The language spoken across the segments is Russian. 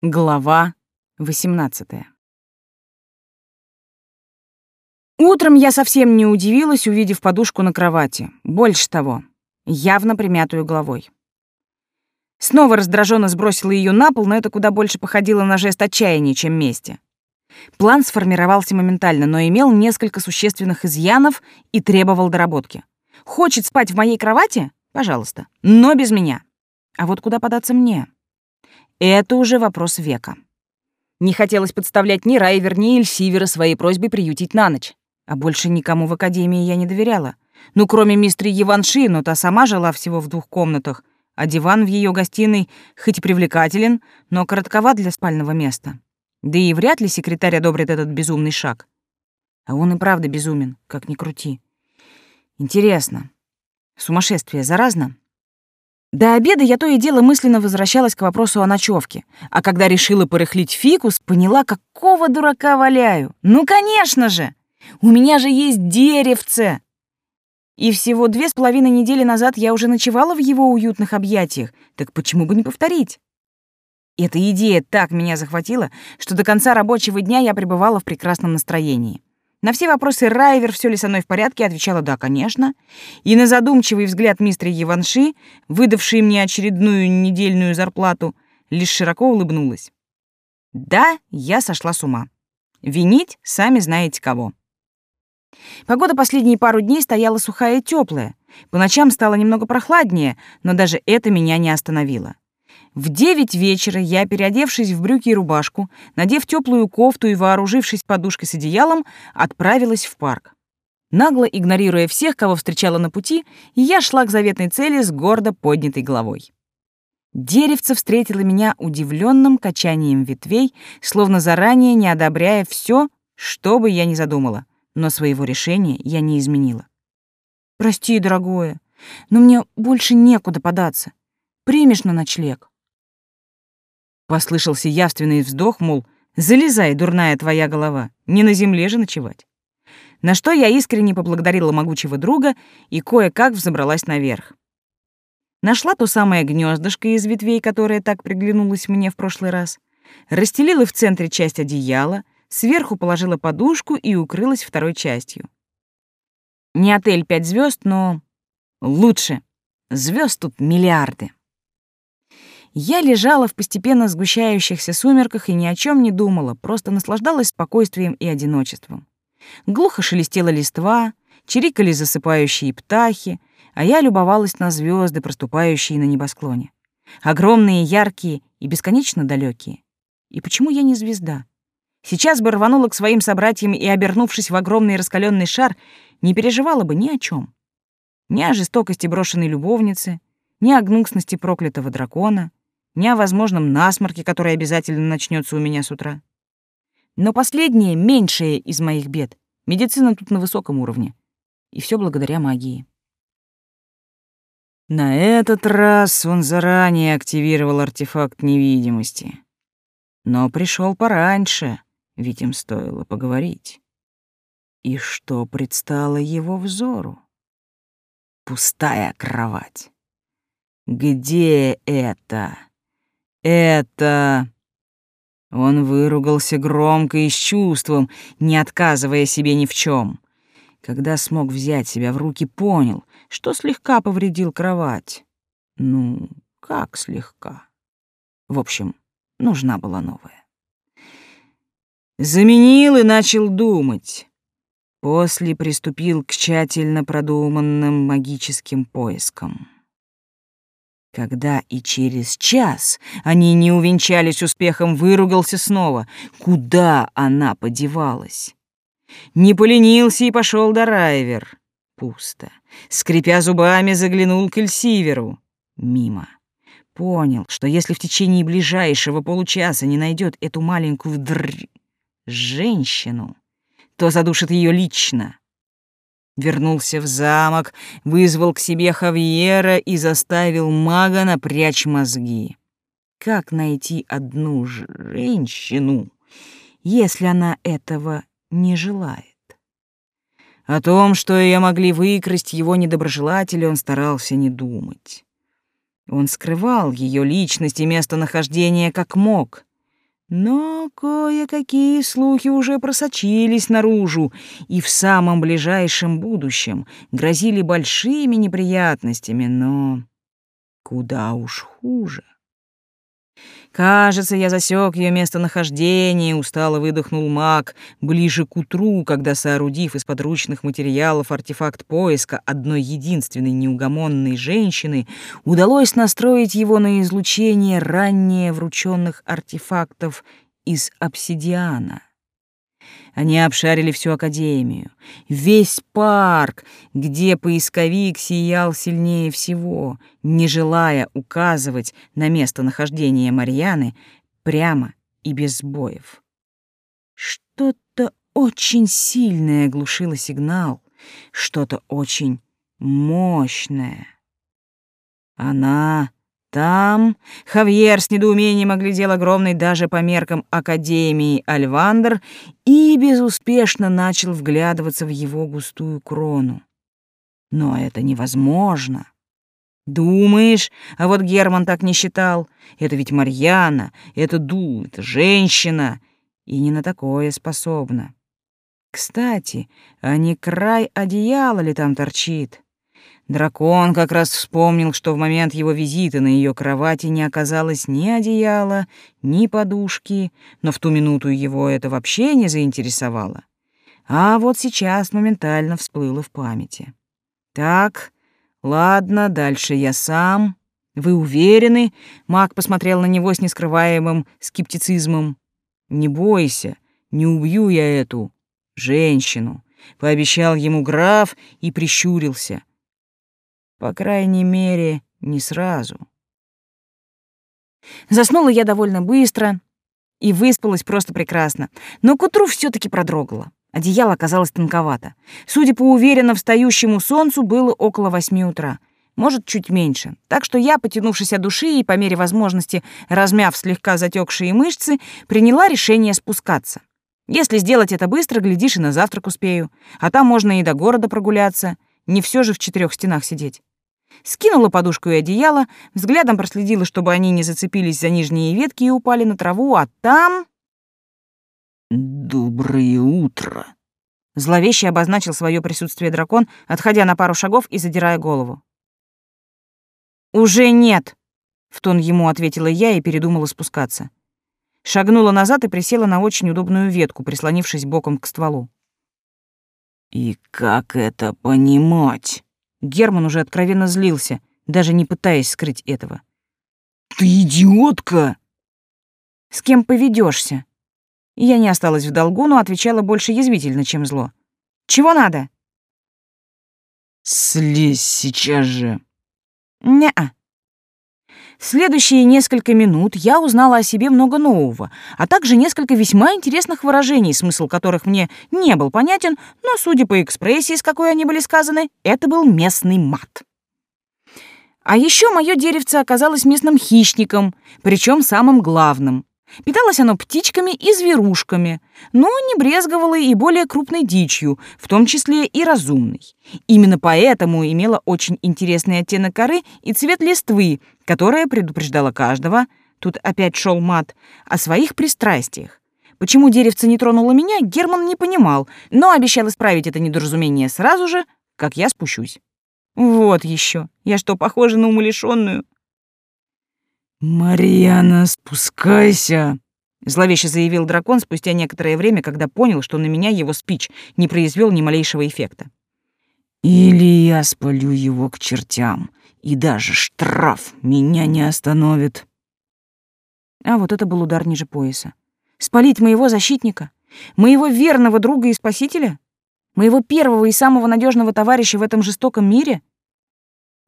Глава 18 Утром я совсем не удивилась, увидев подушку на кровати. Больше того, явно примятую головой. Снова раздраженно сбросила ее на пол, но это куда больше походило на жест отчаяния, чем мести. План сформировался моментально, но имел несколько существенных изъянов и требовал доработки. Хочет спать в моей кровати? Пожалуйста. Но без меня. А вот куда податься мне? Это уже вопрос века. Не хотелось подставлять ни Райвер, ни Эльсивера своей просьбой приютить на ночь. А больше никому в Академии я не доверяла. Ну, кроме мистера Еванши, но та сама жила всего в двух комнатах, а диван в ее гостиной хоть и привлекателен, но коротковат для спального места. Да и вряд ли секретарь одобрит этот безумный шаг. А он и правда безумен, как ни крути. Интересно, сумасшествие заразно? До обеда я то и дело мысленно возвращалась к вопросу о ночевке, а когда решила порыхлить фикус, поняла, какого дурака валяю. Ну, конечно же! У меня же есть деревце! И всего две с половиной недели назад я уже ночевала в его уютных объятиях, так почему бы не повторить? Эта идея так меня захватила, что до конца рабочего дня я пребывала в прекрасном настроении. На все вопросы Райвер, все ли со мной в порядке, отвечала «да, конечно». И на задумчивый взгляд мистера Еванши, выдавший мне очередную недельную зарплату, лишь широко улыбнулась. Да, я сошла с ума. Винить сами знаете кого. Погода последние пару дней стояла сухая и теплая. По ночам стало немного прохладнее, но даже это меня не остановило. В девять вечера я, переодевшись в брюки и рубашку, надев теплую кофту и вооружившись подушкой с одеялом, отправилась в парк. Нагло игнорируя всех, кого встречала на пути, я шла к заветной цели с гордо поднятой головой. Деревце встретило меня удивленным качанием ветвей, словно заранее не одобряя все, что бы я ни задумала, но своего решения я не изменила. «Прости, дорогое, но мне больше некуда податься. Примешь на ночлег?» Послышался явственный вздох, мол, залезай, дурная твоя голова, не на земле же ночевать. На что я искренне поблагодарила могучего друга и кое-как взобралась наверх. Нашла то самое гнездышко из ветвей, которое так приглянулось мне в прошлый раз, расстелила в центре часть одеяла, сверху положила подушку и укрылась второй частью. Не отель пять звезд, но лучше. Звезд тут миллиарды. Я лежала в постепенно сгущающихся сумерках и ни о чем не думала, просто наслаждалась спокойствием и одиночеством. Глухо шелестела листва, чирикали засыпающие птахи, а я любовалась на звезды, проступающие на небосклоне. Огромные, яркие и бесконечно далекие. И почему я не звезда? Сейчас бы рванула к своим собратьям и, обернувшись в огромный раскаленный шар, не переживала бы ни о чем. Ни о жестокости брошенной любовницы, ни о гнусности проклятого дракона, ни о возможном насморке, который обязательно начнется у меня с утра. Но последнее — меньшее из моих бед. Медицина тут на высоком уровне. И все благодаря магии. На этот раз он заранее активировал артефакт невидимости. Но пришел пораньше, ведь им стоило поговорить. И что предстало его взору? Пустая кровать. Где это? Это...» Он выругался громко и с чувством, не отказывая себе ни в чем. Когда смог взять себя в руки, понял, что слегка повредил кровать. Ну, как слегка? В общем, нужна была новая. Заменил и начал думать. После приступил к тщательно продуманным магическим поискам. Когда и через час они не увенчались успехом, выругался снова. Куда она подевалась? Не поленился и пошел до Райвер. Пусто. Скрипя зубами, заглянул к Эльсиверу. Мимо. Понял, что если в течение ближайшего получаса не найдет эту маленькую др... женщину, то задушит ее лично. Вернулся в замок, вызвал к себе Хавьера и заставил мага напрячь мозги. Как найти одну женщину, если она этого не желает? О том, что ее могли выкрасть его недоброжелатели, он старался не думать. Он скрывал ее личность и местонахождение как мог, Но кое-какие слухи уже просочились наружу и в самом ближайшем будущем грозили большими неприятностями, но куда уж хуже. Кажется, я засек ее местонахождение, устало выдохнул маг, ближе к утру, когда, соорудив из подручных материалов артефакт поиска одной единственной неугомонной женщины, удалось настроить его на излучение ранее врученных артефактов из обсидиана. Они обшарили всю академию, весь парк, где поисковик сиял сильнее всего, не желая указывать на местонахождение Марьяны прямо и без сбоев. Что-то очень сильное глушило сигнал, что-то очень мощное. Она там Хавьер с недоумением оглядел огромный даже по меркам Академии Альвандер и безуспешно начал вглядываться в его густую крону. Но это невозможно. Думаешь, а вот Герман так не считал. Это ведь Марьяна, это Ду, это женщина, и не на такое способна. Кстати, а не край одеяла ли там торчит? Дракон как раз вспомнил, что в момент его визита на ее кровати не оказалось ни одеяла, ни подушки, но в ту минуту его это вообще не заинтересовало. А вот сейчас моментально всплыло в памяти. Так, ладно, дальше я сам. Вы уверены? Маг посмотрел на него с нескрываемым скептицизмом. Не бойся, не убью я эту женщину, пообещал ему граф и прищурился. По крайней мере, не сразу. Заснула я довольно быстро и выспалась просто прекрасно, но к утру все таки продрогла. Одеяло оказалось тонковато. Судя по уверенно встающему солнцу, было около восьми утра. Может, чуть меньше. Так что я, потянувшись от души и по мере возможности размяв слегка затекшие мышцы, приняла решение спускаться. Если сделать это быстро, глядишь, и на завтрак успею. А там можно и до города прогуляться. Не все же в четырех стенах сидеть. Скинула подушку и одеяло, взглядом проследила, чтобы они не зацепились за нижние ветки и упали на траву, а там... «Доброе утро!» Зловеще обозначил свое присутствие дракон, отходя на пару шагов и задирая голову. «Уже нет!» — в тон ему ответила я и передумала спускаться. Шагнула назад и присела на очень удобную ветку, прислонившись боком к стволу. «И как это понимать?» Герман уже откровенно злился, даже не пытаясь скрыть этого. «Ты идиотка!» «С кем поведешься? Я не осталась в долгу, но отвечала больше язвительно, чем зло. «Чего надо?» «Слезь сейчас же!» «Не-а», в следующие несколько минут я узнала о себе много нового, а также несколько весьма интересных выражений, смысл которых мне не был понятен, но, судя по экспрессии, с какой они были сказаны, это был местный мат. А еще мое деревце оказалось местным хищником, причем самым главным. Питалось оно птичками и зверушками, но не брезговало и более крупной дичью, в том числе и разумной. Именно поэтому имело очень интересный оттенок коры и цвет листвы, которая предупреждала каждого, тут опять шел мат, о своих пристрастиях. Почему деревце не тронуло меня, Герман не понимал, но обещал исправить это недоразумение сразу же, как я спущусь. Вот еще. Я что, похожа на умалишенную? «Марьяна, спускайся!» — зловеще заявил дракон спустя некоторое время, когда понял, что на меня его спич не произвел ни малейшего эффекта. «Или я спалю его к чертям, и даже штраф меня не остановит». А вот это был удар ниже пояса. Спалить моего защитника? Моего верного друга и спасителя? Моего первого и самого надежного товарища в этом жестоком мире?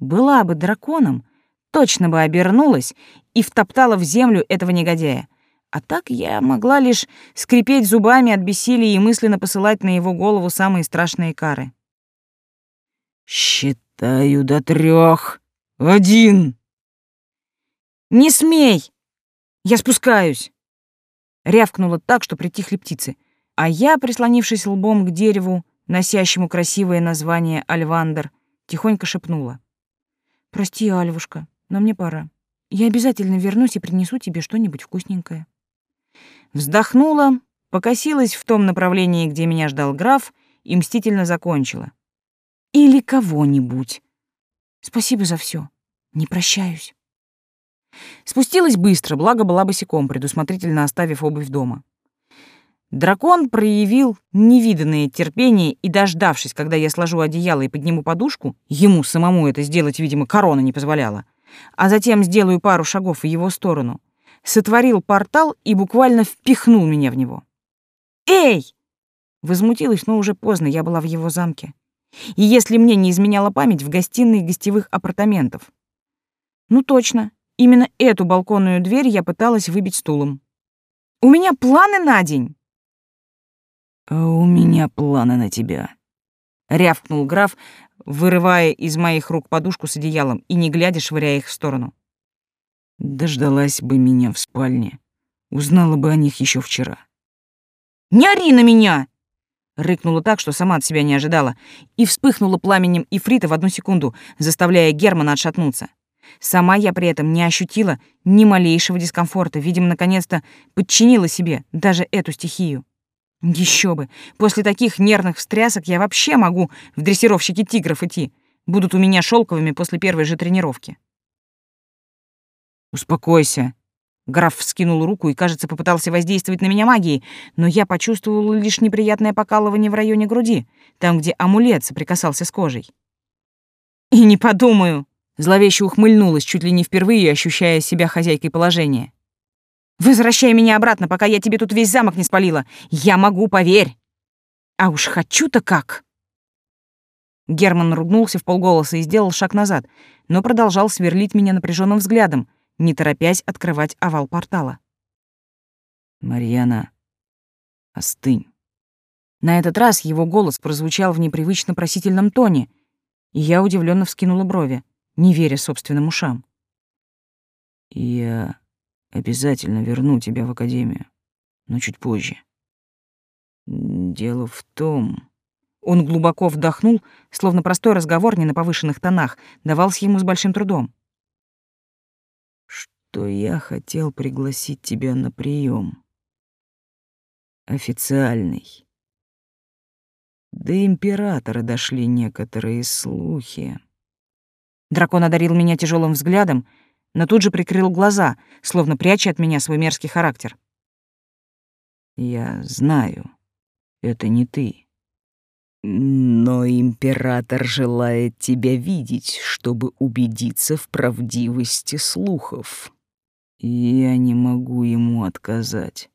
Была бы драконом, точно бы обернулась и втоптала в землю этого негодяя. А так я могла лишь скрипеть зубами от бессилия и мысленно посылать на его голову самые страшные кары. «Считаю до трех. Один!» «Не смей! Я спускаюсь!» Рявкнула так, что притихли птицы, а я, прислонившись лбом к дереву, носящему красивое название Альвандер, тихонько шепнула. «Прости, Альвушка, но мне пора. Я обязательно вернусь и принесу тебе что-нибудь вкусненькое. Вздохнула, покосилась в том направлении, где меня ждал граф, и мстительно закончила. Или кого-нибудь. Спасибо за все. Не прощаюсь. Спустилась быстро, благо была босиком, предусмотрительно оставив обувь дома. Дракон проявил невиданное терпение и, дождавшись, когда я сложу одеяло и подниму подушку, ему самому это сделать, видимо, корона не позволяла, а затем сделаю пару шагов в его сторону, сотворил портал и буквально впихнул меня в него. «Эй!» Возмутилась, но уже поздно, я была в его замке. И если мне не изменяла память, в гостиной гостевых апартаментов. Ну точно, именно эту балконную дверь я пыталась выбить стулом. «У меня планы на день!» «А у меня планы на тебя», — рявкнул граф, вырывая из моих рук подушку с одеялом и, не глядя, швыряя их в сторону. Дождалась бы меня в спальне, узнала бы о них еще вчера. «Не ори на меня!» Рыкнула так, что сама от себя не ожидала, и вспыхнула пламенем ифрита в одну секунду, заставляя Германа отшатнуться. Сама я при этом не ощутила ни малейшего дискомфорта, видимо, наконец-то подчинила себе даже эту стихию. Еще бы. После таких нервных встрясок я вообще могу в дрессировщики тигров идти. Будут у меня шелковыми после первой же тренировки. Успокойся. Граф вскинул руку и, кажется, попытался воздействовать на меня магией, но я почувствовала лишь неприятное покалывание в районе груди, там, где амулет соприкасался с кожей. И не подумаю. Зловеще ухмыльнулась, чуть ли не впервые ощущая себя хозяйкой положения. Возвращай меня обратно, пока я тебе тут весь замок не спалила. Я могу, поверь. А уж хочу-то как. Герман ругнулся в полголоса и сделал шаг назад, но продолжал сверлить меня напряженным взглядом, не торопясь открывать овал портала. «Марьяна, остынь». На этот раз его голос прозвучал в непривычно просительном тоне, и я удивленно вскинула брови, не веря собственным ушам. «Я Обязательно верну тебя в академию, но чуть позже. Дело в том... Он глубоко вдохнул, словно простой разговор не на повышенных тонах, давался ему с большим трудом. Что я хотел пригласить тебя на прием. Официальный. До императора дошли некоторые слухи. Дракон одарил меня тяжелым взглядом, но тут же прикрыл глаза, словно пряча от меня свой мерзкий характер. «Я знаю, это не ты. Но император желает тебя видеть, чтобы убедиться в правдивости слухов. Я не могу ему отказать».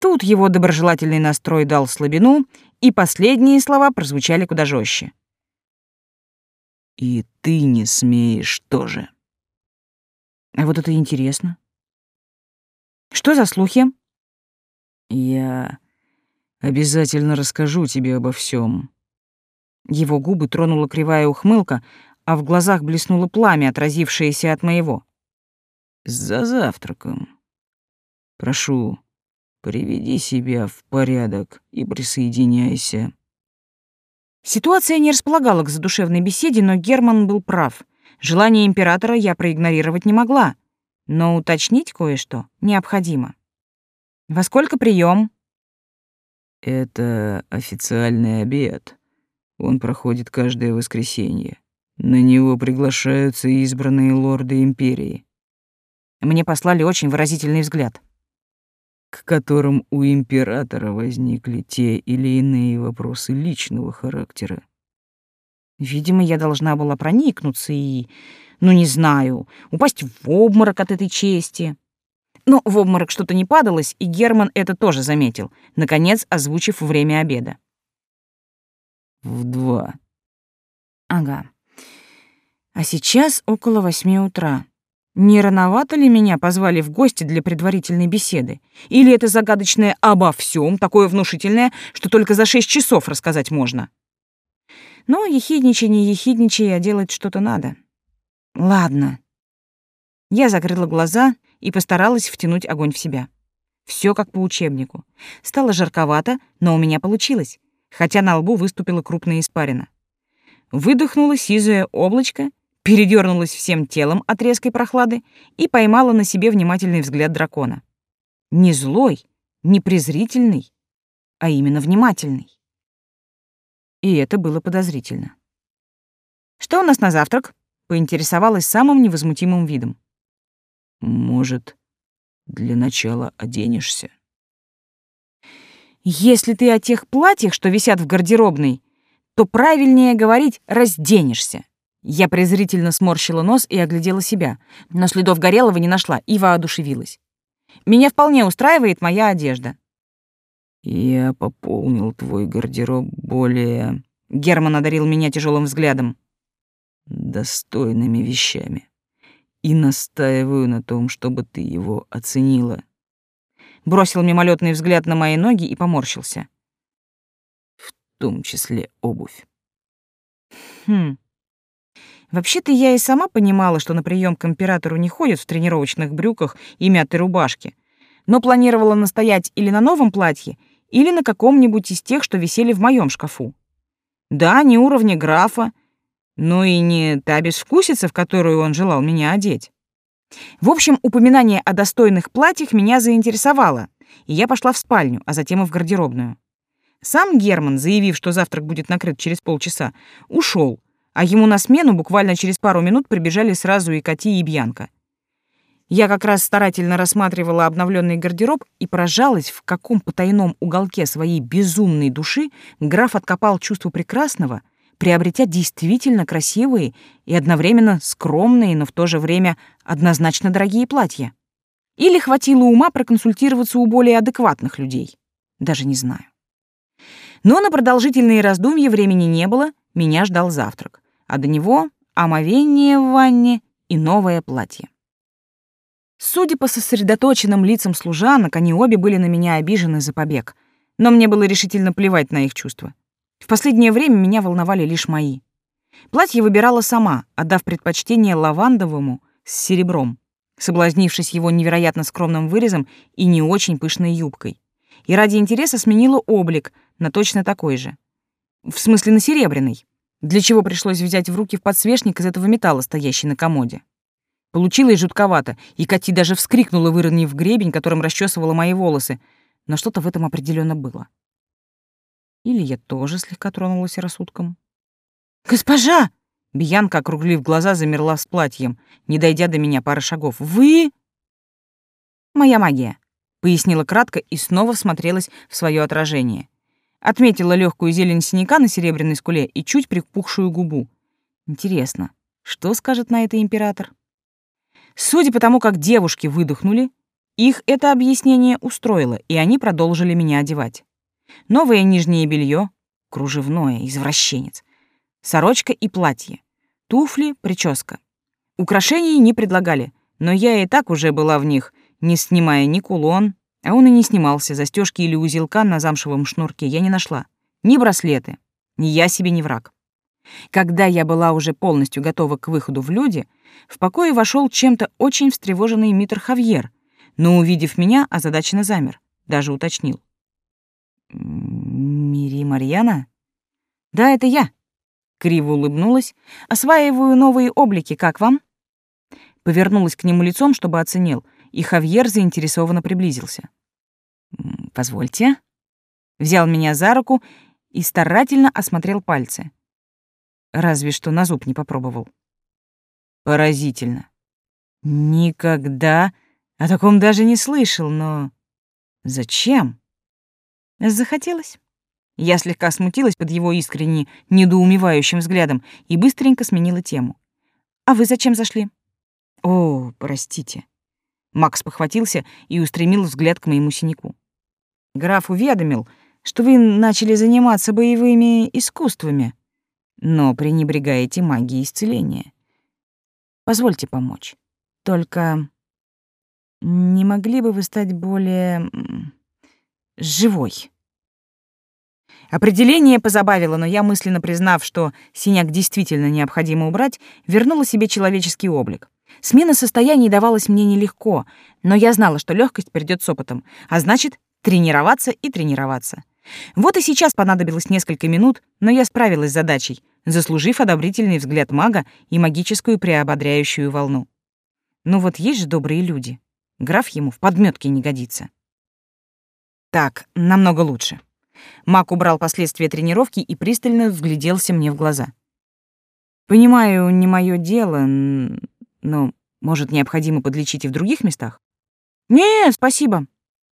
Тут его доброжелательный настрой дал слабину, и последние слова прозвучали куда жестче. И ты не смеешь тоже. А вот это интересно. Что за слухи? Я обязательно расскажу тебе обо всем. Его губы тронула кривая ухмылка, а в глазах блеснуло пламя, отразившееся от моего. За завтраком. Прошу, приведи себя в порядок и присоединяйся. Ситуация не располагала к задушевной беседе, но Герман был прав. Желание императора я проигнорировать не могла, но уточнить кое-что необходимо. Во сколько прием? Это официальный обед. Он проходит каждое воскресенье. На него приглашаются избранные лорды империи. Мне послали очень выразительный взгляд к которым у императора возникли те или иные вопросы личного характера. Видимо, я должна была проникнуться и, ну не знаю, упасть в обморок от этой чести. Но в обморок что-то не падалось, и Герман это тоже заметил, наконец озвучив время обеда. В два. Ага. А сейчас около восьми утра. Не рановато ли меня позвали в гости для предварительной беседы? Или это загадочное «обо всем» такое внушительное, что только за шесть часов рассказать можно? Но ехидничай, не ехидничай, а делать что-то надо. Ладно. Я закрыла глаза и постаралась втянуть огонь в себя. Все как по учебнику. Стало жарковато, но у меня получилось, хотя на лбу выступила крупная испарина. Выдохнула сизое облачко передернулась всем телом от резкой прохлады и поймала на себе внимательный взгляд дракона. Не злой, не презрительный, а именно внимательный. И это было подозрительно. «Что у нас на завтрак?» — поинтересовалась самым невозмутимым видом. «Может, для начала оденешься?» «Если ты о тех платьях, что висят в гардеробной, то правильнее говорить «разденешься». Я презрительно сморщила нос и оглядела себя, но следов Горелого не нашла и воодушевилась. Меня вполне устраивает моя одежда. Я пополнил твой гардероб более... Герман одарил меня тяжелым взглядом. Достойными вещами. И настаиваю на том, чтобы ты его оценила. Бросил мимолетный взгляд на мои ноги и поморщился. В том числе обувь. Хм. Вообще-то я и сама понимала, что на прием к императору не ходят в тренировочных брюках и мятой рубашке, но планировала настоять или на новом платье, или на каком-нибудь из тех, что висели в моем шкафу. Да, не уровня графа, но и не та безвкусица, в которую он желал меня одеть. В общем, упоминание о достойных платьях меня заинтересовало, и я пошла в спальню, а затем и в гардеробную. Сам Герман, заявив, что завтрак будет накрыт через полчаса, ушел, а ему на смену буквально через пару минут прибежали сразу и Кати, и Бьянка. Я как раз старательно рассматривала обновленный гардероб и поражалась, в каком потайном уголке своей безумной души граф откопал чувство прекрасного, приобретя действительно красивые и одновременно скромные, но в то же время однозначно дорогие платья. Или хватило ума проконсультироваться у более адекватных людей. Даже не знаю. Но на продолжительные раздумья времени не было, меня ждал завтрак а до него омовение в ванне и новое платье. Судя по сосредоточенным лицам служанок, они обе были на меня обижены за побег, но мне было решительно плевать на их чувства. В последнее время меня волновали лишь мои. Платье выбирала сама, отдав предпочтение лавандовому с серебром, соблазнившись его невероятно скромным вырезом и не очень пышной юбкой. И ради интереса сменила облик на точно такой же. В смысле, на серебряный для чего пришлось взять в руки в подсвечник из этого металла, стоящий на комоде. Получилось жутковато, и Кати даже вскрикнула, выронив гребень, которым расчесывала мои волосы, но что-то в этом определенно было. Или я тоже слегка тронулась рассудком. «Госпожа!» Бьянка, округлив глаза, замерла с платьем, не дойдя до меня пары шагов. «Вы...» «Моя магия», — пояснила кратко и снова всмотрелась в свое отражение. Отметила легкую зелень синяка на серебряной скуле и чуть припухшую губу. Интересно, что скажет на это император? Судя по тому, как девушки выдохнули, их это объяснение устроило, и они продолжили меня одевать. Новое нижнее белье, кружевное, извращенец, сорочка и платье, туфли, прическа. Украшений не предлагали, но я и так уже была в них, не снимая ни кулон, а он и не снимался, застежки или узелка на замшевом шнурке я не нашла. Ни браслеты, ни я себе не враг. Когда я была уже полностью готова к выходу в люди, в покое вошел чем-то очень встревоженный Митр Хавьер, но, увидев меня, озадаченно замер, даже уточнил. «Мири Марьяна?» «Да, это я», — криво улыбнулась. «Осваиваю новые облики, как вам?» Повернулась к нему лицом, чтобы оценил — и Хавьер заинтересованно приблизился. «Позвольте». Взял меня за руку и старательно осмотрел пальцы. Разве что на зуб не попробовал. Поразительно. Никогда о таком даже не слышал, но... Зачем? Захотелось. Я слегка смутилась под его искренне недоумевающим взглядом и быстренько сменила тему. «А вы зачем зашли?» «О, простите». Макс похватился и устремил взгляд к моему синяку. Граф уведомил, что вы начали заниматься боевыми искусствами, но пренебрегаете магией исцеления. Позвольте помочь. Только не могли бы вы стать более живой? Определение позабавило, но я, мысленно признав, что синяк действительно необходимо убрать, вернула себе человеческий облик. Смена состояний давалась мне нелегко, но я знала, что легкость придет с опытом, а значит, тренироваться и тренироваться. Вот и сейчас понадобилось несколько минут, но я справилась с задачей, заслужив одобрительный взгляд мага и магическую приободряющую волну. Ну вот есть же добрые люди. Граф ему в подметке не годится. Так, намного лучше. Мак убрал последствия тренировки и пристально вгляделся мне в глаза. Понимаю, не мое дело, но, может, необходимо подлечить и в других местах? Не, спасибо.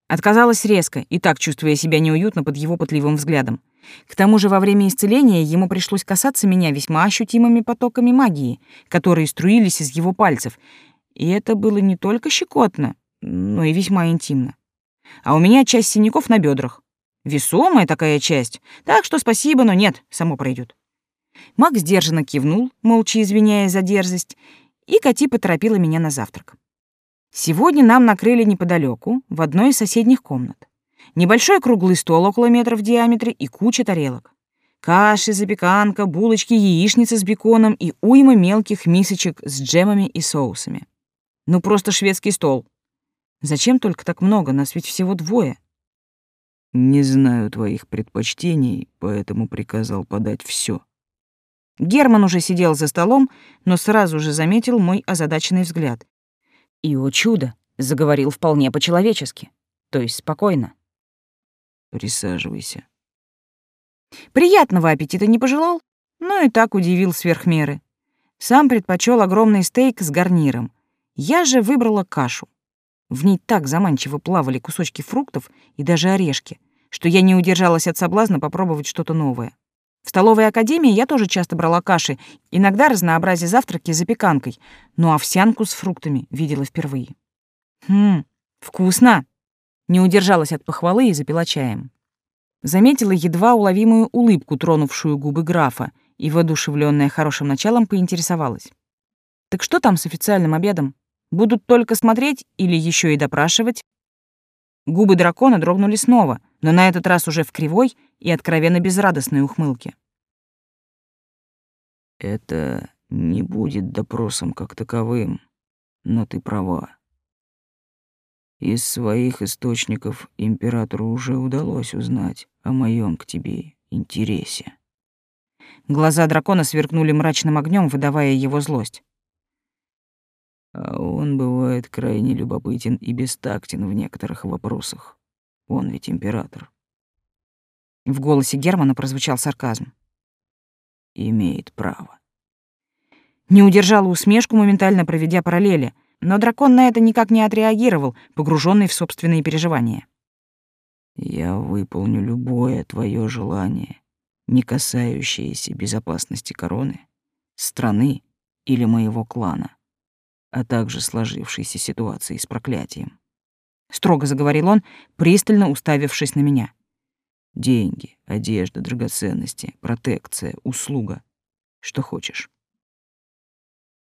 Отказалась резко, и так чувствуя себя неуютно под его пытливым взглядом. К тому же во время исцеления ему пришлось касаться меня весьма ощутимыми потоками магии, которые струились из его пальцев, и это было не только щекотно, но и весьма интимно. А у меня часть синяков на бедрах. Весомая такая часть, так что спасибо, но нет, само пройдет. Маг сдержанно кивнул, молча извиняясь за дерзость, и Кати поторопила меня на завтрак. Сегодня нам накрыли неподалеку, в одной из соседних комнат. Небольшой круглый стол около метра в диаметре и куча тарелок. Каши, запеканка, булочки, яичница с беконом и уйма мелких мисочек с джемами и соусами. Ну просто шведский стол. Зачем только так много? Нас ведь всего двое. Не знаю твоих предпочтений, поэтому приказал подать все. Герман уже сидел за столом, но сразу же заметил мой озадаченный взгляд. И, о чудо, заговорил вполне по-человечески, то есть спокойно. Присаживайся. Приятного аппетита не пожелал, но и так удивил сверх меры. Сам предпочел огромный стейк с гарниром. Я же выбрала кашу. В ней так заманчиво плавали кусочки фруктов и даже орешки, что я не удержалась от соблазна попробовать что-то новое. В столовой академии я тоже часто брала каши, иногда разнообразие завтраки с запеканкой, но овсянку с фруктами видела впервые. Хм, вкусно! Не удержалась от похвалы и запила чаем. Заметила едва уловимую улыбку, тронувшую губы графа, и, воодушевленная хорошим началом, поинтересовалась. «Так что там с официальным обедом? Будут только смотреть или еще и допрашивать?» Губы дракона дрогнули снова, но на этот раз уже в кривой и откровенно безрадостной ухмылке. «Это не будет допросом как таковым, но ты права. Из своих источников императору уже удалось узнать о моем к тебе интересе. Глаза дракона сверкнули мрачным огнем, выдавая его злость. А он бывает крайне любопытен и бестактен в некоторых вопросах. Он ведь император. В голосе Германа прозвучал сарказм. Имеет право. Не удержала усмешку, моментально проведя параллели — но дракон на это никак не отреагировал, погруженный в собственные переживания. «Я выполню любое твое желание, не касающееся безопасности короны, страны или моего клана, а также сложившейся ситуации с проклятием». Строго заговорил он, пристально уставившись на меня. «Деньги, одежда, драгоценности, протекция, услуга. Что хочешь».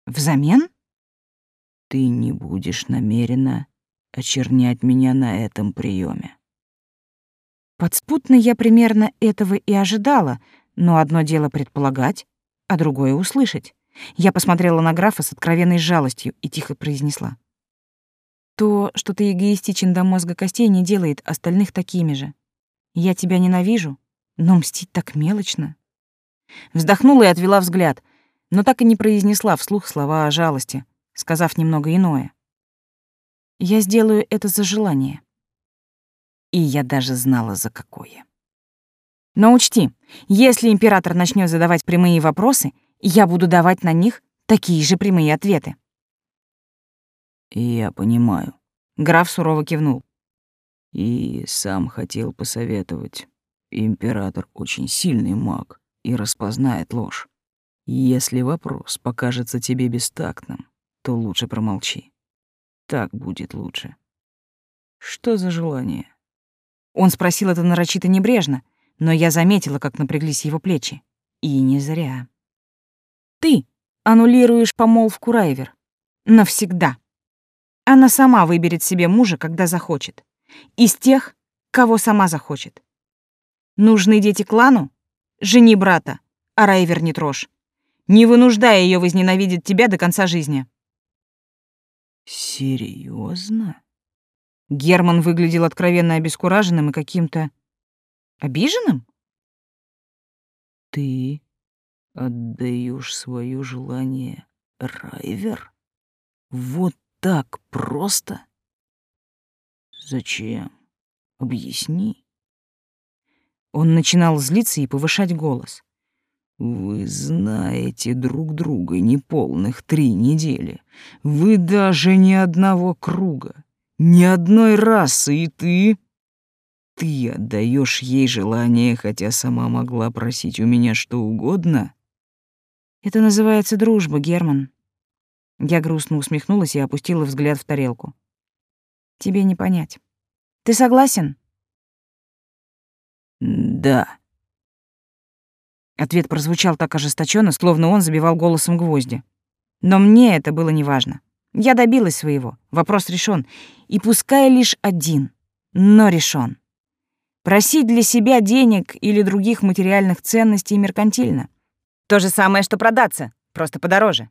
«Взамен?» ты не будешь намеренно очернять меня на этом приеме. Подспутно я примерно этого и ожидала, но одно дело предполагать, а другое — услышать. Я посмотрела на графа с откровенной жалостью и тихо произнесла. «То, что ты эгоистичен до мозга костей, не делает остальных такими же. Я тебя ненавижу, но мстить так мелочно». Вздохнула и отвела взгляд, но так и не произнесла вслух слова о жалости, сказав немного иное. «Я сделаю это за желание». И я даже знала, за какое. Но учти, если император начнет задавать прямые вопросы, я буду давать на них такие же прямые ответы. «Я понимаю», — граф сурово кивнул. «И сам хотел посоветовать. Император очень сильный маг и распознает ложь. Если вопрос покажется тебе бестактным, то лучше промолчи. Так будет лучше. Что за желание? Он спросил это нарочито небрежно, но я заметила, как напряглись его плечи. И не зря. Ты аннулируешь помолвку Райвер. Навсегда. Она сама выберет себе мужа, когда захочет. Из тех, кого сама захочет. Нужны дети клану? Жени брата, а Райвер не трожь. Не вынуждая ее возненавидеть тебя до конца жизни. Серьезно? Герман выглядел откровенно обескураженным и каким-то обиженным. Ты отдаешь свое желание Райвер? Вот так просто? Зачем? Объясни. Он начинал злиться и повышать голос. Вы знаете друг друга неполных три недели. Вы даже ни одного круга, ни одной расы, и ты... Ты отдаешь ей желание, хотя сама могла просить у меня что угодно? Это называется дружба, Герман. Я грустно усмехнулась и опустила взгляд в тарелку. Тебе не понять. Ты согласен? Да. Ответ прозвучал так ожесточенно, словно он забивал голосом гвозди. Но мне это было неважно. Я добилась своего. Вопрос решен. И пускай лишь один, но решен. Просить для себя денег или других материальных ценностей меркантильно. То же самое, что продаться, просто подороже.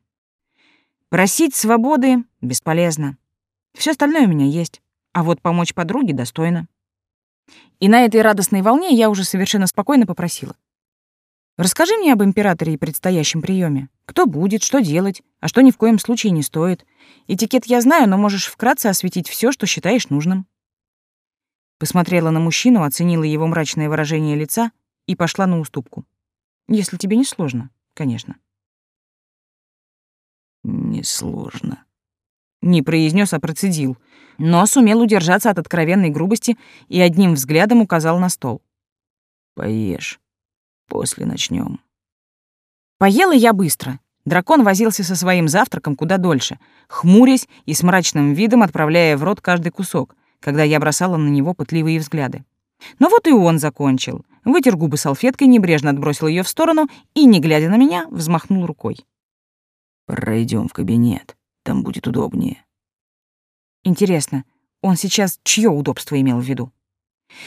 Просить свободы бесполезно. Все остальное у меня есть. А вот помочь подруге достойно. И на этой радостной волне я уже совершенно спокойно попросила. Расскажи мне об императоре и предстоящем приеме. Кто будет, что делать, а что ни в коем случае не стоит. Этикет я знаю, но можешь вкратце осветить все, что считаешь нужным. Посмотрела на мужчину, оценила его мрачное выражение лица и пошла на уступку. Если тебе не сложно, конечно. Несложно. Не произнес, а процедил, но сумел удержаться от откровенной грубости и одним взглядом указал на стол. Поешь. После начнем. Поела я быстро. Дракон возился со своим завтраком куда дольше, хмурясь и с мрачным видом отправляя в рот каждый кусок, когда я бросала на него пытливые взгляды. Но вот и он закончил. Вытер губы салфеткой, небрежно отбросил ее в сторону и, не глядя на меня, взмахнул рукой. Пройдем в кабинет, там будет удобнее. Интересно, он сейчас чье удобство имел в виду?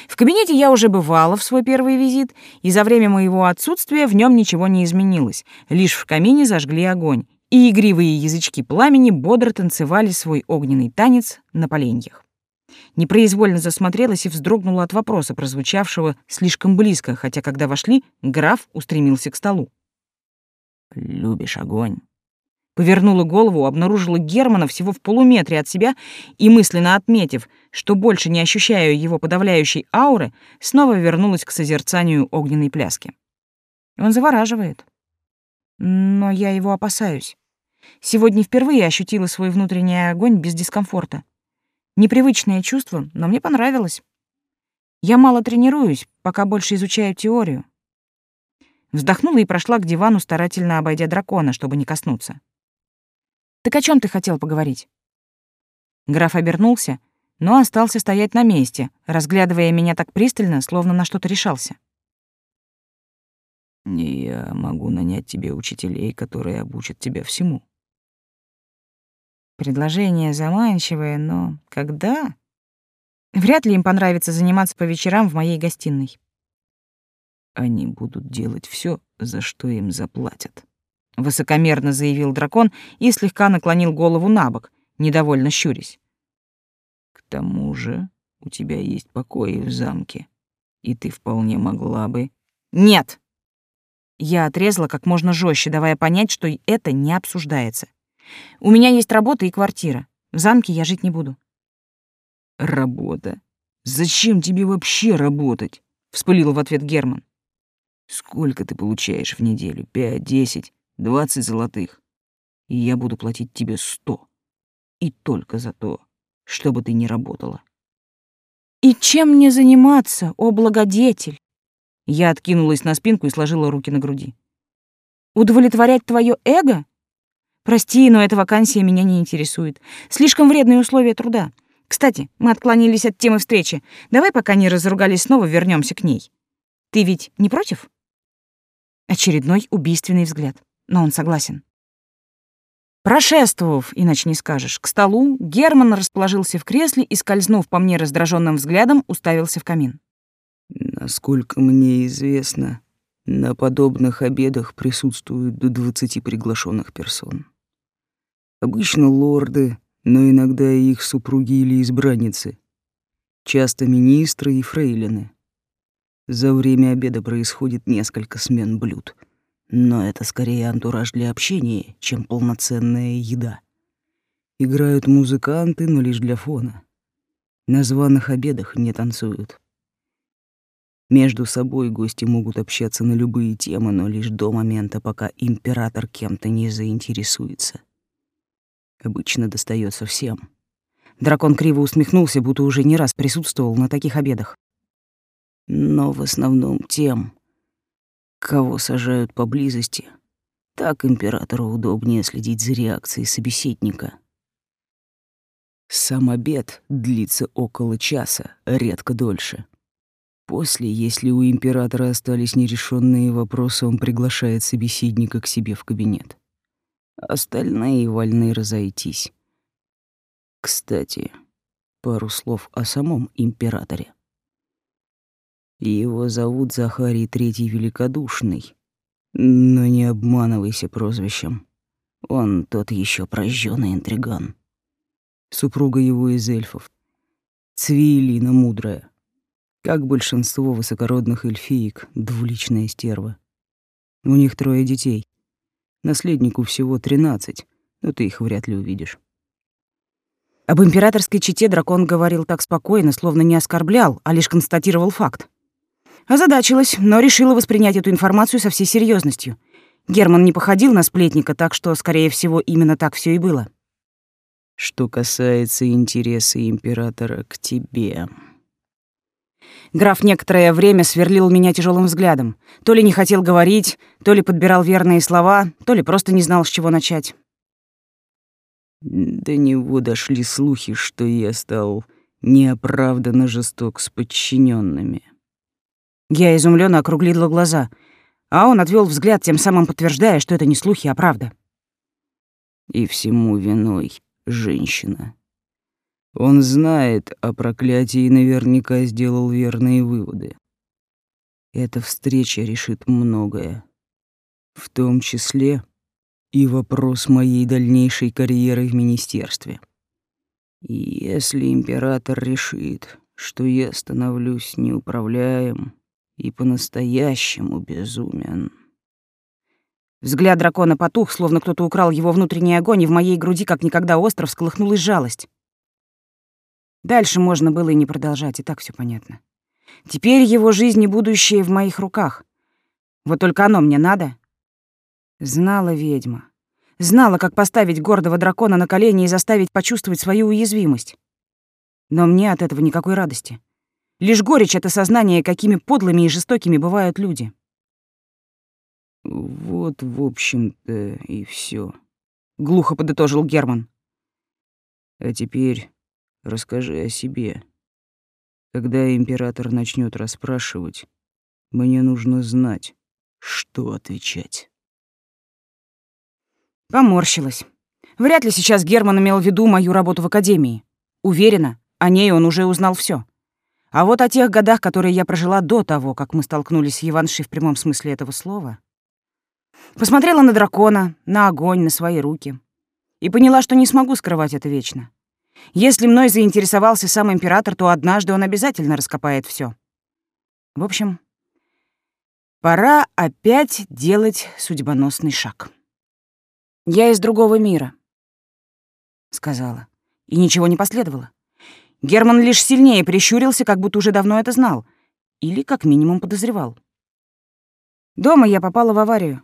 В кабинете я уже бывала в свой первый визит, и за время моего отсутствия в нем ничего не изменилось. Лишь в камине зажгли огонь, и игривые язычки пламени бодро танцевали свой огненный танец на поленьях. Непроизвольно засмотрелась и вздрогнула от вопроса, прозвучавшего слишком близко, хотя когда вошли, граф устремился к столу. «Любишь огонь?» Повернула голову, обнаружила Германа всего в полуметре от себя и, мысленно отметив, что больше не ощущаю его подавляющей ауры, снова вернулась к созерцанию огненной пляски. Он завораживает. Но я его опасаюсь. Сегодня впервые ощутила свой внутренний огонь без дискомфорта. Непривычное чувство, но мне понравилось. Я мало тренируюсь, пока больше изучаю теорию. Вздохнула и прошла к дивану, старательно обойдя дракона, чтобы не коснуться. Так о чем ты хотел поговорить? Граф обернулся, но остался стоять на месте, разглядывая меня так пристально, словно на что-то решался. Я могу нанять тебе учителей, которые обучат тебя всему. Предложение заманчивое, но когда? Вряд ли им понравится заниматься по вечерам в моей гостиной. Они будут делать все, за что им заплатят. — высокомерно заявил дракон и слегка наклонил голову на бок, недовольно щурясь. «К тому же у тебя есть покои в замке, и ты вполне могла бы...» «Нет!» Я отрезала как можно жестче, давая понять, что это не обсуждается. «У меня есть работа и квартира. В замке я жить не буду». «Работа? Зачем тебе вообще работать?» — вспылил в ответ Герман. «Сколько ты получаешь в неделю? Пять, десять? Двадцать золотых. И я буду платить тебе сто. И только за то, чтобы ты не работала. И чем мне заниматься, о благодетель? Я откинулась на спинку и сложила руки на груди. Удовлетворять твое эго? Прости, но эта вакансия меня не интересует. Слишком вредные условия труда. Кстати, мы отклонились от темы встречи. Давай, пока не разругались, снова вернемся к ней. Ты ведь не против? Очередной убийственный взгляд но он согласен. Прошествовав, иначе не скажешь, к столу, Герман расположился в кресле и, скользнув по мне раздраженным взглядом, уставился в камин. «Насколько мне известно, на подобных обедах присутствуют до двадцати приглашенных персон. Обычно лорды, но иногда и их супруги или избранницы. Часто министры и фрейлины. За время обеда происходит несколько смен блюд — но это скорее антураж для общения, чем полноценная еда. Играют музыканты, но лишь для фона. На званых обедах не танцуют. Между собой гости могут общаться на любые темы, но лишь до момента, пока император кем-то не заинтересуется. Обычно достается всем. Дракон криво усмехнулся, будто уже не раз присутствовал на таких обедах. Но в основном тем, кого сажают поблизости, так императору удобнее следить за реакцией собеседника. Сам обед длится около часа, редко дольше. После, если у императора остались нерешенные вопросы, он приглашает собеседника к себе в кабинет. Остальные вольны разойтись. Кстати, пару слов о самом императоре. Его зовут Захарий Третий Великодушный. Но не обманывайся прозвищем. Он тот еще прожженный интриган. Супруга его из эльфов. Цвилина мудрая. Как большинство высокородных эльфиек, двуличная стерва. У них трое детей. Наследнику всего тринадцать, но ты их вряд ли увидишь. Об императорской чете дракон говорил так спокойно, словно не оскорблял, а лишь констатировал факт. Озадачилась, но решила воспринять эту информацию со всей серьезностью. Герман не походил на сплетника, так что, скорее всего, именно так все и было. Что касается интереса императора к тебе. Граф некоторое время сверлил меня тяжелым взглядом. То ли не хотел говорить, то ли подбирал верные слова, то ли просто не знал, с чего начать. До него дошли слухи, что я стал неоправданно жесток с подчиненными. Я изумленно округлила глаза, а он отвел взгляд, тем самым подтверждая, что это не слухи, а правда. И всему виной женщина. Он знает о проклятии и наверняка сделал верные выводы. Эта встреча решит многое, в том числе и вопрос моей дальнейшей карьеры в министерстве. И если император решит, что я становлюсь неуправляем, и по-настоящему безумен. Взгляд дракона потух, словно кто-то украл его внутренний огонь, и в моей груди как никогда остро всколыхнулась жалость. Дальше можно было и не продолжать, и так все понятно. Теперь его жизнь и будущее в моих руках. Вот только оно мне надо. Знала ведьма. Знала, как поставить гордого дракона на колени и заставить почувствовать свою уязвимость. Но мне от этого никакой радости. Лишь горечь — это сознание, какими подлыми и жестокими бывают люди. «Вот, в общем-то, и все, глухо подытожил Герман. «А теперь расскажи о себе. Когда император начнет расспрашивать, мне нужно знать, что отвечать». Поморщилась. Вряд ли сейчас Герман имел в виду мою работу в академии. Уверена, о ней он уже узнал все. А вот о тех годах, которые я прожила до того, как мы столкнулись с Еваншей в прямом смысле этого слова, посмотрела на дракона, на огонь, на свои руки и поняла, что не смогу скрывать это вечно. Если мной заинтересовался сам император, то однажды он обязательно раскопает все. В общем, пора опять делать судьбоносный шаг. «Я из другого мира», — сказала, и ничего не последовало. Герман лишь сильнее прищурился, как будто уже давно это знал. Или как минимум подозревал. Дома я попала в аварию.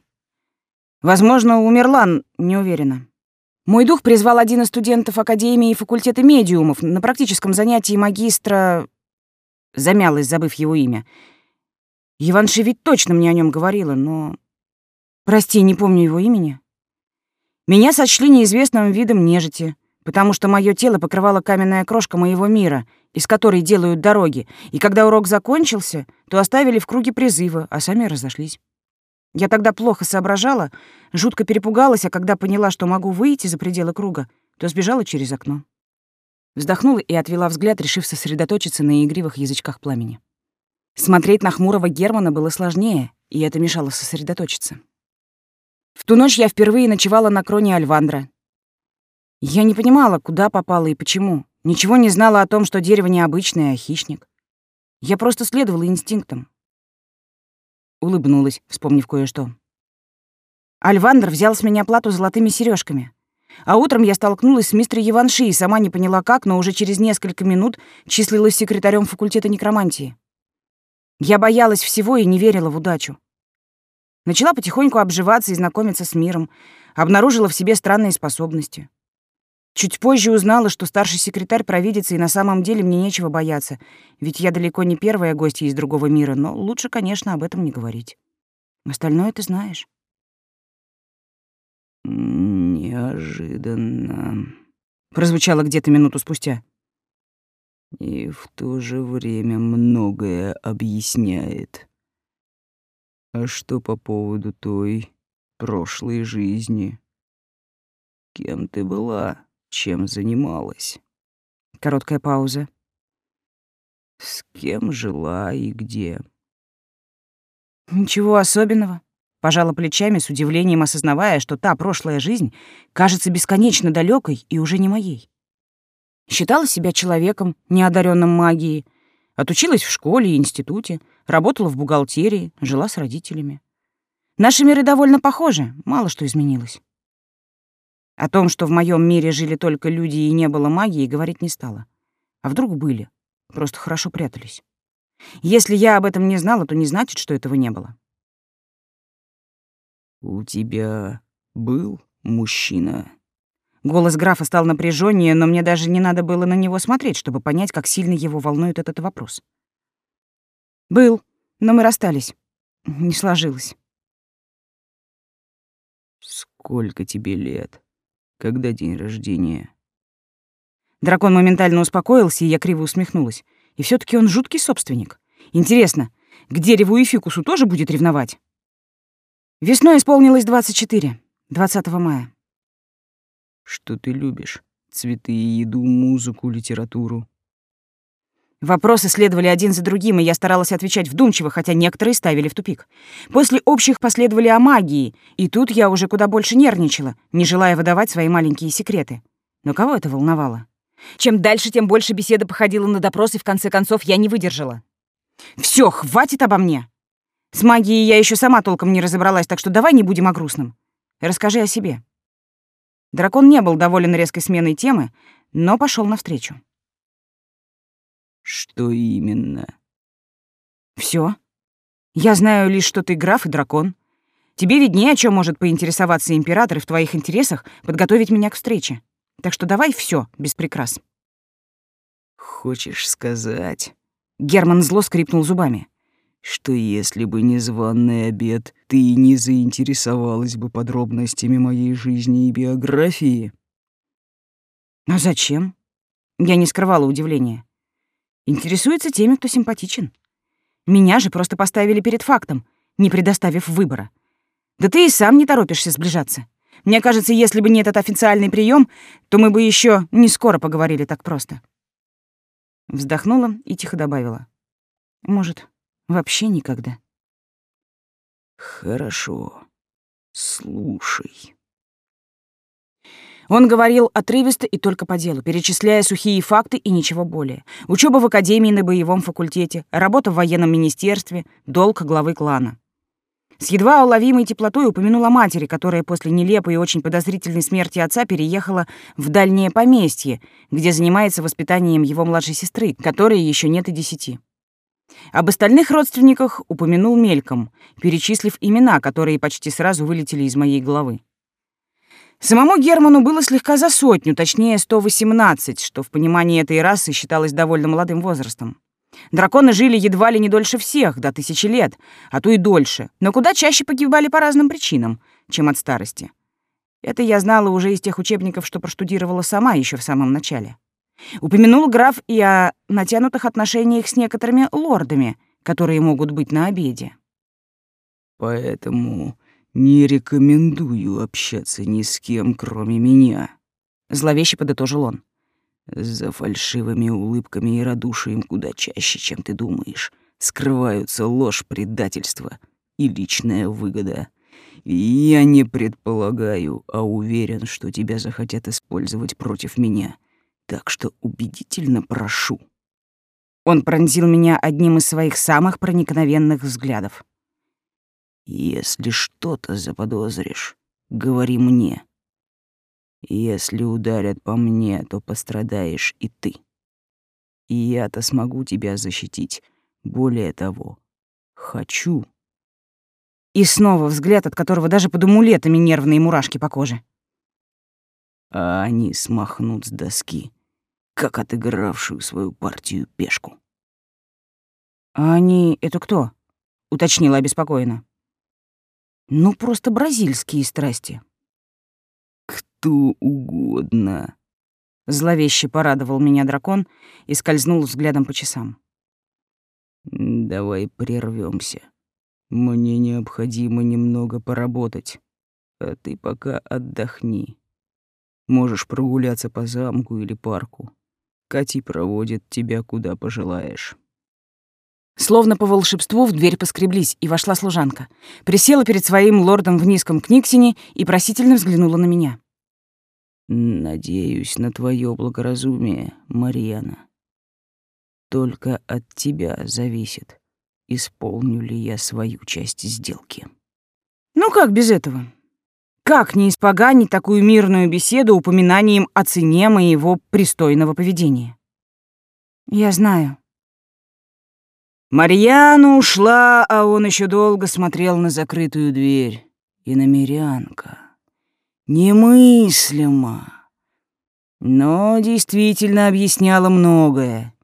Возможно, умерла, не уверена. Мой дух призвал один из студентов Академии и факультета медиумов на практическом занятии магистра... Замялась, забыв его имя. Иванша ведь точно мне о нем говорила, но... Прости, не помню его имени. Меня сочли неизвестным видом нежити — потому что мое тело покрывало каменная крошка моего мира, из которой делают дороги, и когда урок закончился, то оставили в круге призыва, а сами разошлись. Я тогда плохо соображала, жутко перепугалась, а когда поняла, что могу выйти за пределы круга, то сбежала через окно. Вздохнула и отвела взгляд, решив сосредоточиться на игривых язычках пламени. Смотреть на хмурого Германа было сложнее, и это мешало сосредоточиться. В ту ночь я впервые ночевала на кроне Альвандра, я не понимала, куда попала и почему. Ничего не знала о том, что дерево необычное, а хищник. Я просто следовала инстинктам. Улыбнулась, вспомнив кое-что. Альвандр взял с меня плату золотыми сережками. А утром я столкнулась с мистером Еванши и сама не поняла как, но уже через несколько минут числилась секретарем факультета некромантии. Я боялась всего и не верила в удачу. Начала потихоньку обживаться и знакомиться с миром, обнаружила в себе странные способности. Чуть позже узнала, что старший секретарь провидится, и на самом деле мне нечего бояться, ведь я далеко не первая гостья из другого мира, но лучше, конечно, об этом не говорить. Остальное ты знаешь. Неожиданно. Прозвучало где-то минуту спустя. И в то же время многое объясняет. А что по поводу той прошлой жизни? Кем ты была? Чем занималась? Короткая пауза. С кем жила и где? Ничего особенного. Пожала плечами с удивлением, осознавая, что та прошлая жизнь кажется бесконечно далекой и уже не моей. Считала себя человеком, неодаренным магией, отучилась в школе и институте, работала в бухгалтерии, жила с родителями. Наши миры довольно похожи, мало что изменилось. О том, что в моем мире жили только люди и не было магии, говорить не стала. А вдруг были, просто хорошо прятались. Если я об этом не знала, то не значит, что этого не было. «У тебя был мужчина?» Голос графа стал напряженнее, но мне даже не надо было на него смотреть, чтобы понять, как сильно его волнует этот вопрос. «Был, но мы расстались. Не сложилось». «Сколько тебе лет?» Когда день рождения? Дракон моментально успокоился, и я криво усмехнулась. И все таки он жуткий собственник. Интересно, к дереву и фикусу тоже будет ревновать? Весной исполнилось 24, 20 мая. Что ты любишь? Цветы, еду, музыку, литературу? Вопросы следовали один за другим, и я старалась отвечать вдумчиво, хотя некоторые ставили в тупик. После общих последовали о магии, и тут я уже куда больше нервничала, не желая выдавать свои маленькие секреты. Но кого это волновало? Чем дальше, тем больше беседа походила на допрос, и в конце концов я не выдержала. Все, хватит обо мне. С магией я еще сама толком не разобралась, так что давай не будем о грустном. Расскажи о себе. Дракон не был доволен резкой сменой темы, но пошел навстречу. Что именно? Все. Я знаю лишь, что ты граф и дракон. Тебе виднее, о чем может поинтересоваться император, и в твоих интересах подготовить меня к встрече. Так что давай все без прикрас. Хочешь сказать? Герман зло скрипнул зубами что если бы не званный обед, ты не заинтересовалась бы подробностями моей жизни и биографии. А зачем? Я не скрывала удивления. Интересуется теми, кто симпатичен. Меня же просто поставили перед фактом, не предоставив выбора. Да ты и сам не торопишься сближаться. Мне кажется, если бы не этот официальный прием, то мы бы еще не скоро поговорили так просто. Вздохнула и тихо добавила. Может, Вообще никогда. Хорошо. Слушай. Он говорил отрывисто и только по делу, перечисляя сухие факты и ничего более. Учеба в академии на боевом факультете, работа в военном министерстве, долг главы клана. С едва уловимой теплотой упомянул о матери, которая после нелепой и очень подозрительной смерти отца переехала в дальнее поместье, где занимается воспитанием его младшей сестры, которой еще нет и десяти. Об остальных родственниках упомянул мельком, перечислив имена, которые почти сразу вылетели из моей головы. Самому Герману было слегка за сотню, точнее 118, что в понимании этой расы считалось довольно молодым возрастом. Драконы жили едва ли не дольше всех, до тысячи лет, а то и дольше, но куда чаще погибали по разным причинам, чем от старости. Это я знала уже из тех учебников, что проштудировала сама еще в самом начале. Упомянул граф и о натянутых отношениях с некоторыми лордами, которые могут быть на обеде. «Поэтому не рекомендую общаться ни с кем, кроме меня», — зловеще подытожил он. «За фальшивыми улыбками и радушием куда чаще, чем ты думаешь, скрываются ложь, предательство и личная выгода. Я не предполагаю, а уверен, что тебя захотят использовать против меня» Так что убедительно прошу. Он пронзил меня одним из своих самых проникновенных взглядов. Если что-то заподозришь, говори мне. Если ударят по мне, то пострадаешь и ты. И я-то смогу тебя защитить. Более того, хочу. И снова взгляд, от которого даже под амулетами нервные мурашки по коже. А они смахнут с доски, как отыгравшую свою партию пешку. «А они — это кто?» — уточнила обеспокоенно. «Ну, просто бразильские страсти». «Кто угодно», — зловеще порадовал меня дракон и скользнул взглядом по часам. «Давай прервемся. Мне необходимо немного поработать, а ты пока отдохни. Можешь прогуляться по замку или парку. Кати проводит тебя куда пожелаешь». Словно по волшебству в дверь поскреблись, и вошла служанка. Присела перед своим лордом в низком книгсине и просительно взглянула на меня. «Надеюсь на твое благоразумие, Марьяна. Только от тебя зависит, исполню ли я свою часть сделки». «Ну как без этого? Как не испоганить такую мирную беседу упоминанием о цене моего пристойного поведения?» «Я знаю», Марьяна ушла, а он еще долго смотрел на закрытую дверь. И намерянка. Немыслимо. Но действительно объясняла многое.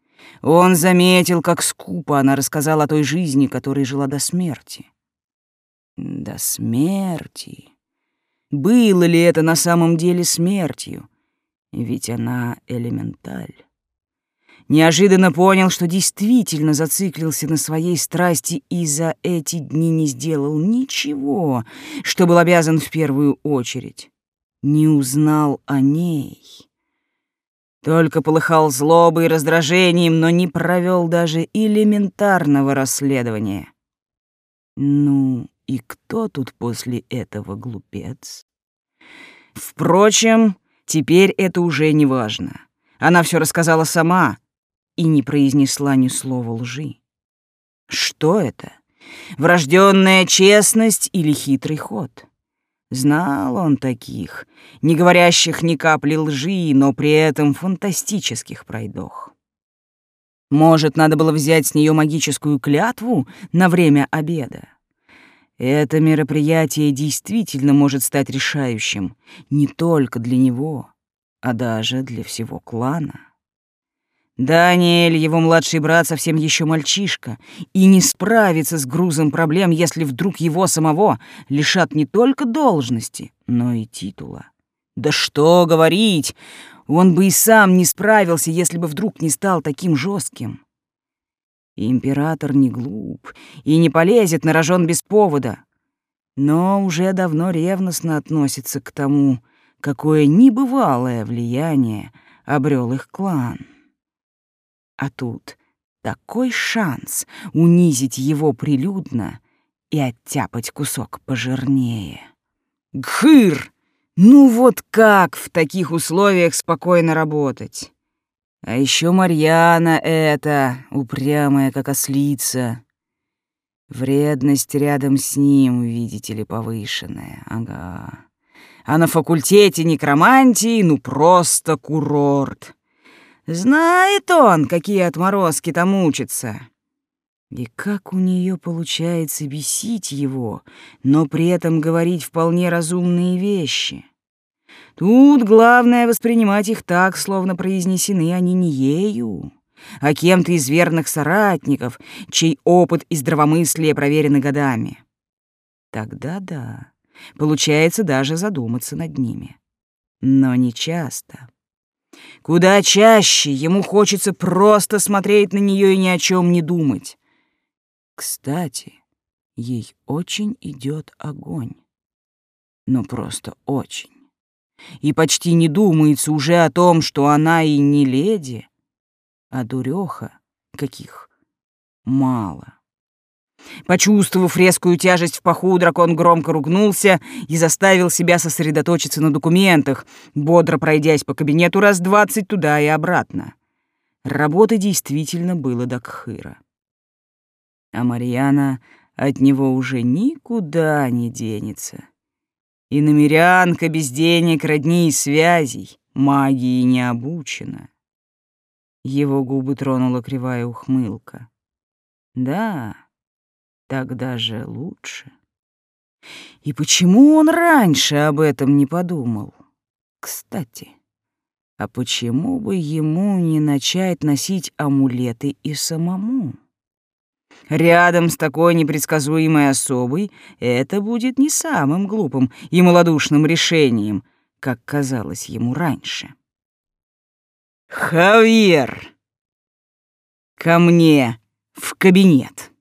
Он заметил, как скупо она рассказала о той жизни, которой жила до смерти. До смерти. Было ли это на самом деле смертью? Ведь она элементаль неожиданно понял, что действительно зациклился на своей страсти и за эти дни не сделал ничего, что был обязан в первую очередь. Не узнал о ней. Только полыхал злобой и раздражением, но не провел даже элементарного расследования. Ну, и кто тут после этого глупец? Впрочем, теперь это уже не важно. Она все рассказала сама, и не произнесла ни слова лжи. Что это? Врожденная честность или хитрый ход? Знал он таких, не говорящих ни капли лжи, но при этом фантастических пройдох. Может, надо было взять с нее магическую клятву на время обеда? Это мероприятие действительно может стать решающим не только для него, а даже для всего клана. Даниэль, его младший брат, совсем еще мальчишка, и не справится с грузом проблем, если вдруг его самого лишат не только должности, но и титула. Да что говорить, он бы и сам не справился, если бы вдруг не стал таким жестким. Император не глуп и не полезет на рожон без повода, но уже давно ревностно относится к тому, какое небывалое влияние обрел их клан. А тут такой шанс унизить его прилюдно и оттяпать кусок пожирнее. Гхыр! Ну вот как в таких условиях спокойно работать? А еще Марьяна эта, упрямая как ослица. Вредность рядом с ним, видите ли, повышенная. Ага. А на факультете некромантии ну просто курорт. Знает он, какие отморозки там учатся. И как у нее получается бесить его, но при этом говорить вполне разумные вещи. Тут главное воспринимать их так, словно произнесены они не ею, а кем-то из верных соратников, чей опыт и здравомыслие проверены годами. Тогда да, получается даже задуматься над ними. Но не часто. Куда чаще ему хочется просто смотреть на нее и ни о чем не думать. Кстати, ей очень идет огонь. Ну, просто очень. И почти не думается уже о том, что она и не леди, а дуреха, каких мало. Почувствовав резкую тяжесть в паху, дракон громко ругнулся и заставил себя сосредоточиться на документах, бодро пройдясь по кабинету раз двадцать туда и обратно. Работы действительно было до Кхыра. А Марьяна от него уже никуда не денется. И намерянка без денег, родни и связей, магии не обучена. Его губы тронула кривая ухмылка. Да, тогда же лучше. И почему он раньше об этом не подумал? Кстати, а почему бы ему не начать носить амулеты и самому? Рядом с такой непредсказуемой особой это будет не самым глупым и малодушным решением, как казалось ему раньше. «Хавьер! Ко мне в кабинет!»